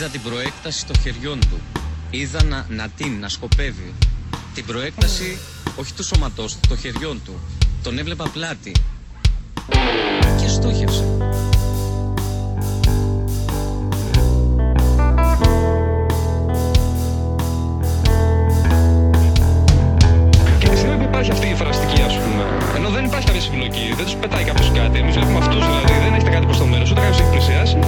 Είδα την προέκταση των χεριών του. Είδα να, να να σκοπεύει. Την προέκταση όχι του σώματός του, των χεριών του. Τον έβλεπα πλάτη. Και στόχευσα. Και ξέρω υπάρχει αυτή η φραστική, ας πούμε. Ενώ δεν υπάρχει κάποια συμπλοκή, δεν τους πετάει κάποιος κάτι. Εμείς βλέπουμε αυτούς δηλαδή, δεν έχετε κάτι προς το μέρος, ούτε κάποιος έχει πλησιάσει.